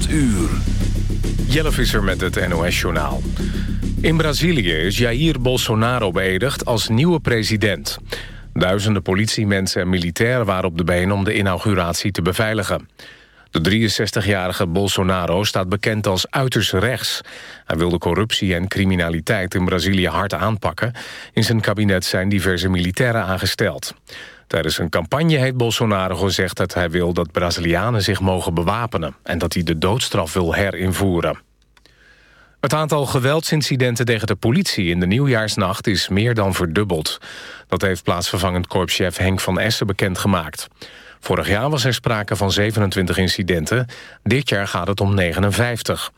8 uur. Jelle Visser met het NOS-journaal. In Brazilië is Jair Bolsonaro beëdigd als nieuwe president. Duizenden politiemensen en militairen waren op de been om de inauguratie te beveiligen. De 63-jarige Bolsonaro staat bekend als uiterst rechts. Hij wil de corruptie en criminaliteit in Brazilië hard aanpakken. In zijn kabinet zijn diverse militairen aangesteld. Tijdens een campagne heeft Bolsonaro gezegd dat hij wil dat Brazilianen zich mogen bewapenen... en dat hij de doodstraf wil herinvoeren. Het aantal geweldsincidenten tegen de politie in de nieuwjaarsnacht is meer dan verdubbeld. Dat heeft plaatsvervangend korpschef Henk van Essen bekendgemaakt. Vorig jaar was er sprake van 27 incidenten. Dit jaar gaat het om 59.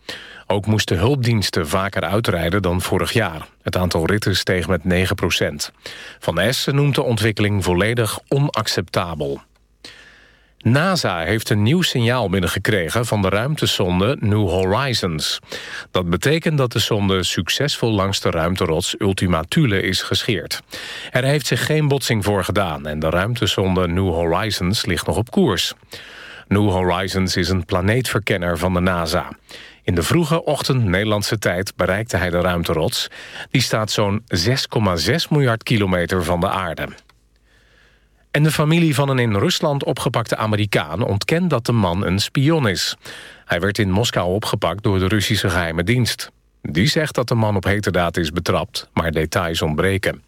Ook moesten hulpdiensten vaker uitrijden dan vorig jaar. Het aantal ritten steeg met 9 procent. Van Essen noemt de ontwikkeling volledig onacceptabel. NASA heeft een nieuw signaal binnengekregen van de ruimtesonde New Horizons. Dat betekent dat de sonde succesvol langs de ruimterots Ultima Thule is gescheerd. Er heeft zich geen botsing voor gedaan en de ruimtesonde New Horizons ligt nog op koers. New Horizons is een planeetverkenner van de NASA. In de vroege ochtend Nederlandse tijd bereikte hij de ruimterots. Die staat zo'n 6,6 miljard kilometer van de aarde. En de familie van een in Rusland opgepakte Amerikaan... ontkent dat de man een spion is. Hij werd in Moskou opgepakt door de Russische geheime dienst. Die zegt dat de man op heterdaad is betrapt, maar details ontbreken.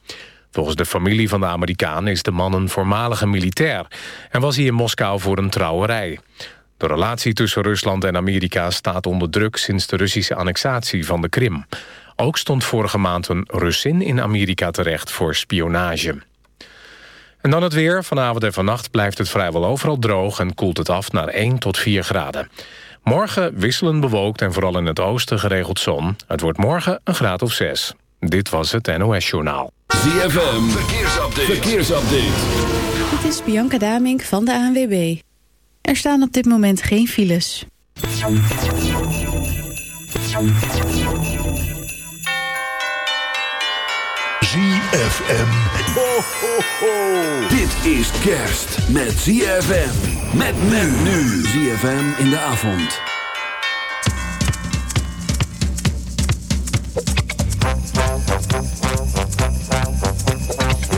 Volgens de familie van de Amerikaan is de man een voormalige militair... en was hij in Moskou voor een trouwerij. De relatie tussen Rusland en Amerika staat onder druk... sinds de Russische annexatie van de Krim. Ook stond vorige maand een Russin in Amerika terecht voor spionage. En dan het weer. Vanavond en vannacht blijft het vrijwel overal droog... en koelt het af naar 1 tot 4 graden. Morgen wisselen bewolkt en vooral in het oosten geregeld zon. Het wordt morgen een graad of 6. Dit was het NOS Journaal. ZFM, verkeersupdate. verkeersupdate. Dit is Bianca Damink van de ANWB. Er staan op dit moment geen files. ZFM. Ho, ho, ho. Dit is kerst met ZFM. Met men nu. ZFM in de avond.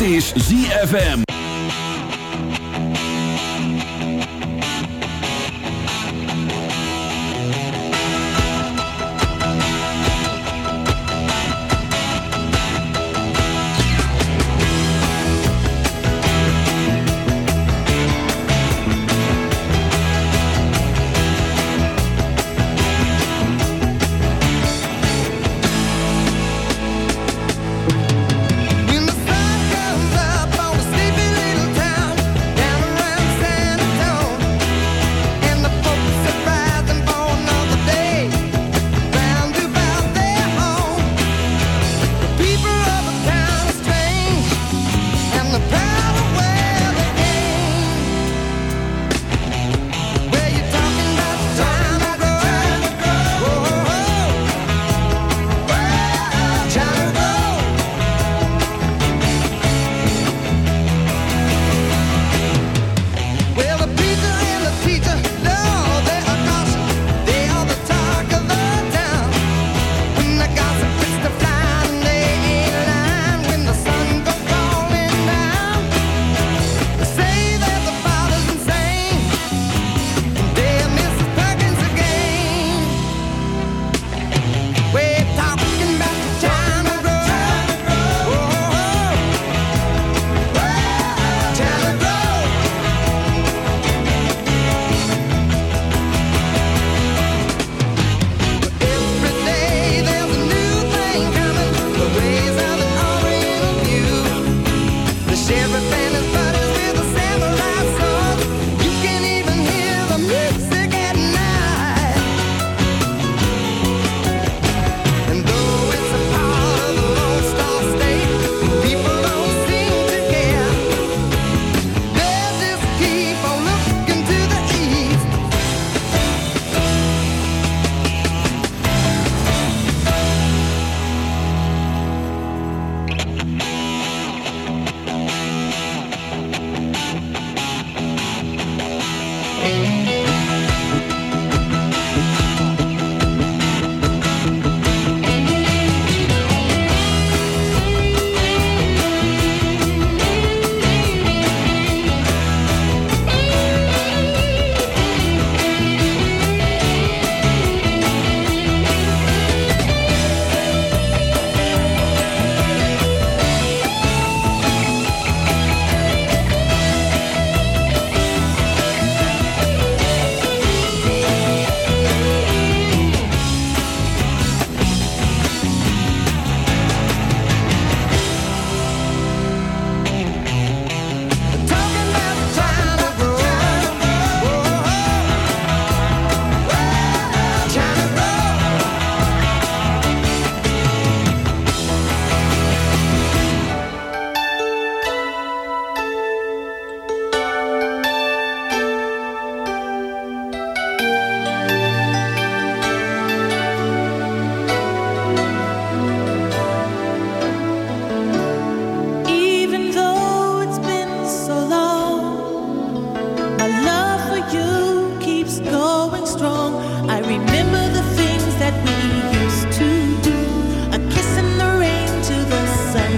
is ZFM.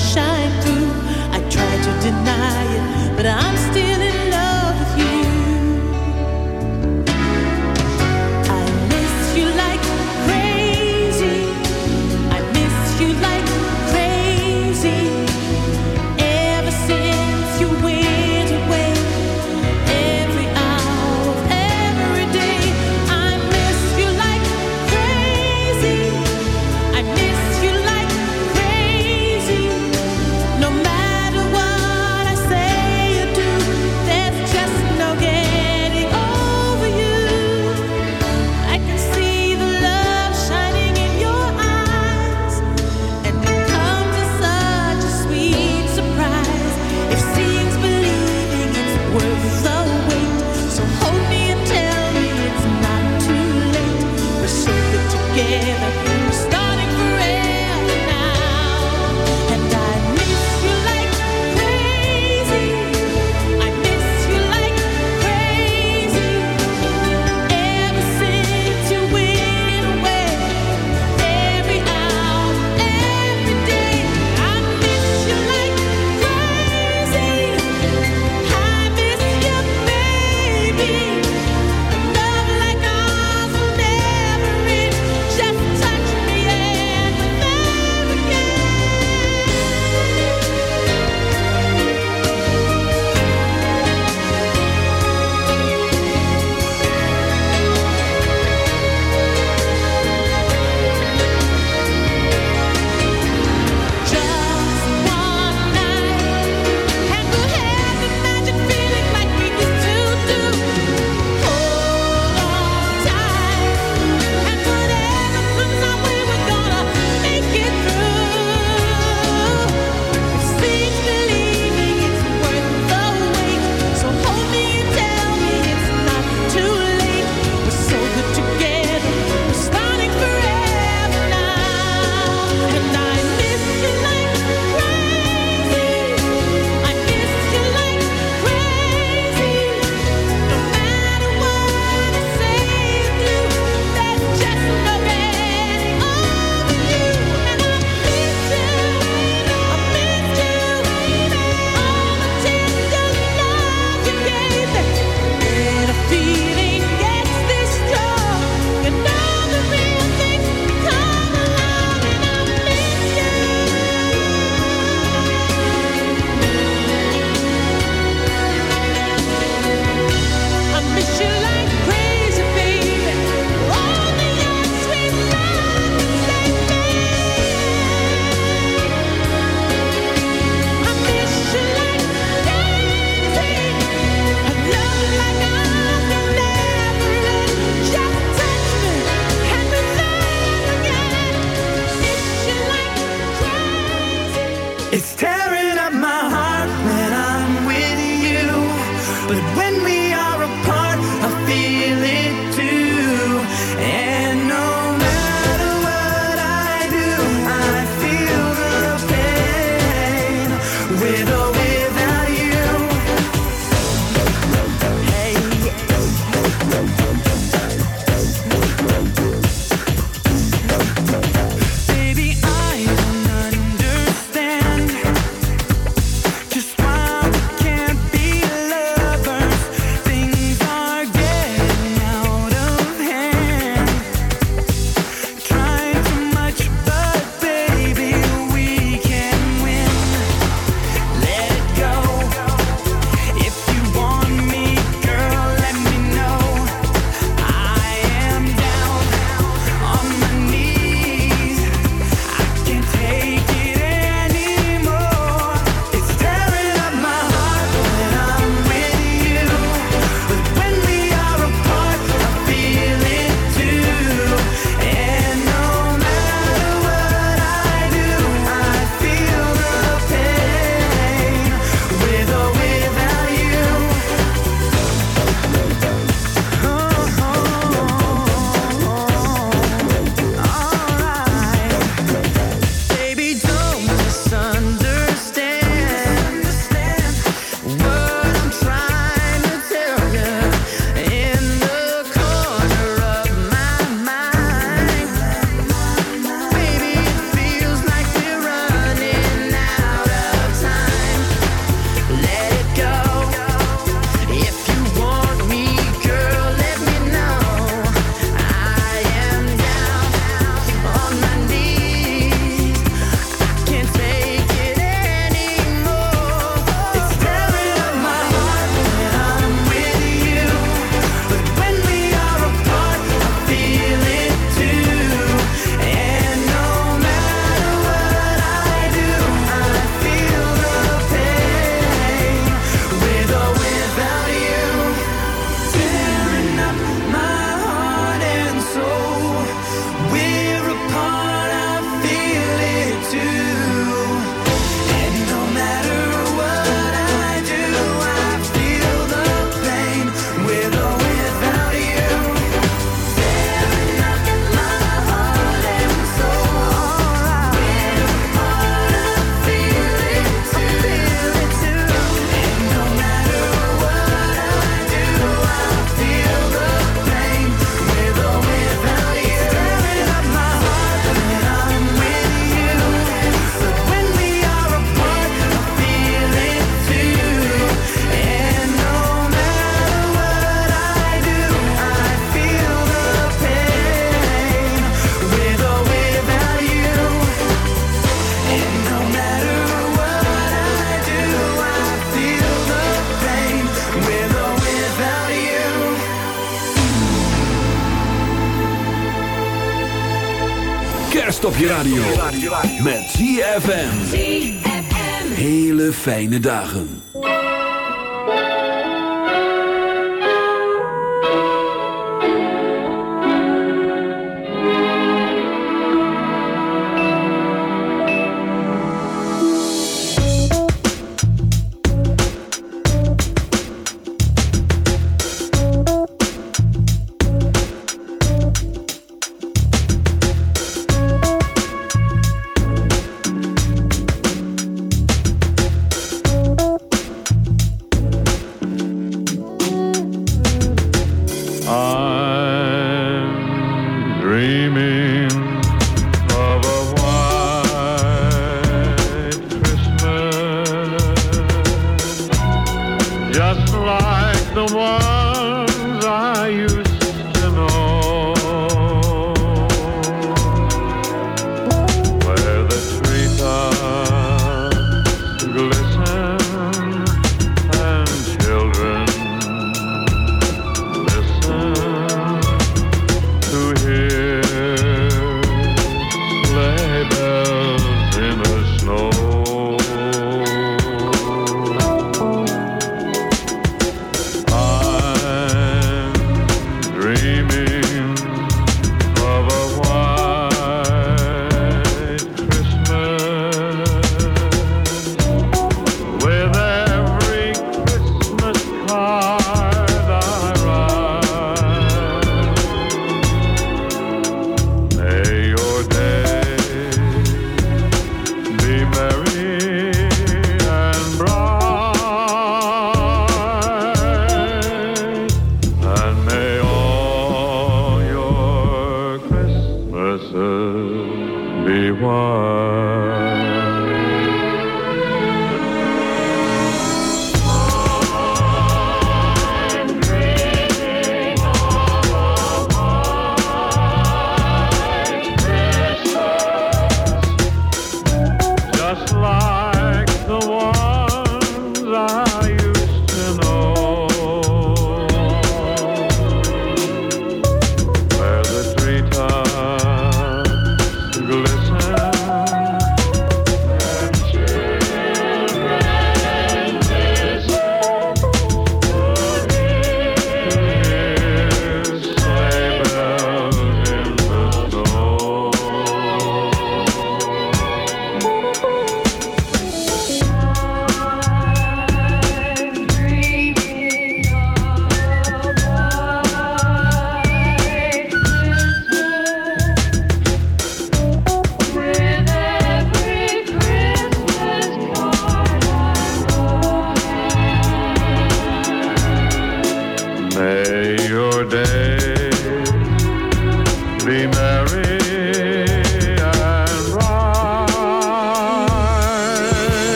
shine. fijne dagen. just like the one.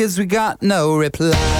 kids, we got no reply.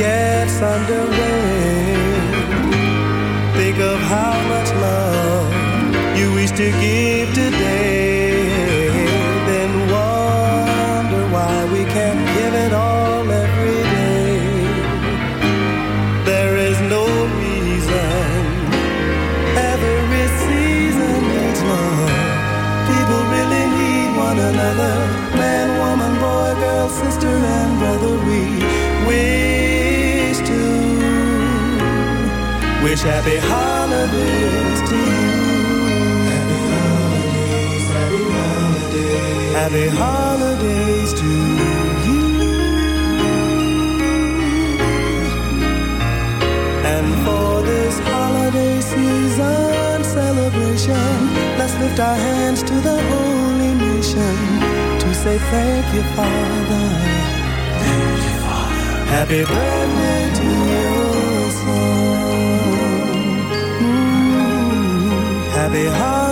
gets underway. Think of how much love you wish to give to. wish happy holidays to you. Happy holidays, happy holidays. Happy holidays to you. And for this holiday season celebration, let's lift our hands to the holy nation to say thank you, Father. Thank you, Father. Happy birthday. Mm, happy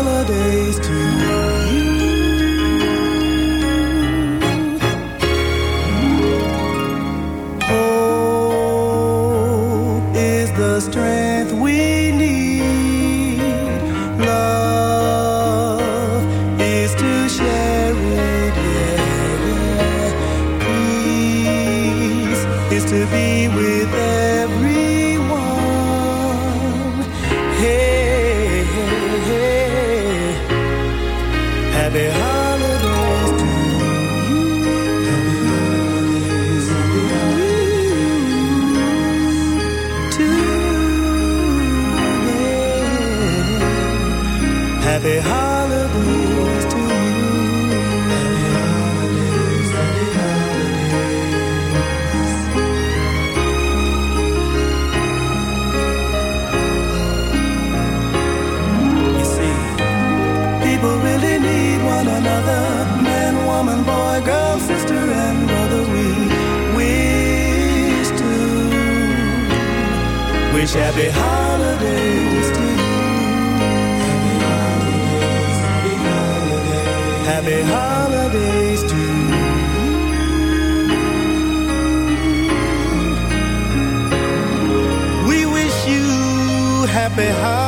holidays.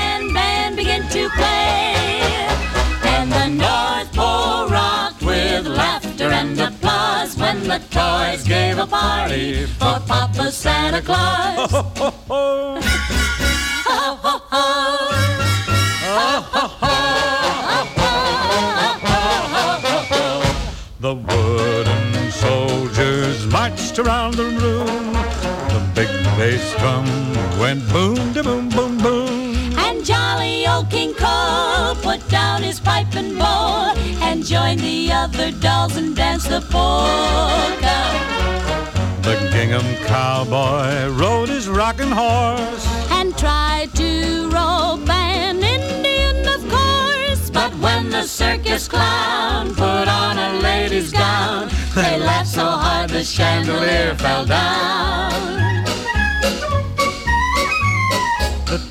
the North Pole rocked with laughter and applause when the toys gave a party for Papa Santa Claus. Ho, ho, ho. The wooden soldiers marched around the room. The big bass drum went boom, da boom, boom. Pipe and bowl and joined the other dolls and dance the polka. The gingham cowboy rode his rocking horse. And tried to rope an Indian, of course. But when the circus clown put on a lady's gown, they laughed so hard the chandelier fell down.